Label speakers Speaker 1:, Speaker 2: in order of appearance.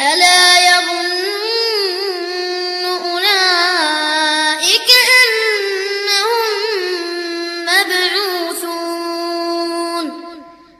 Speaker 1: ألا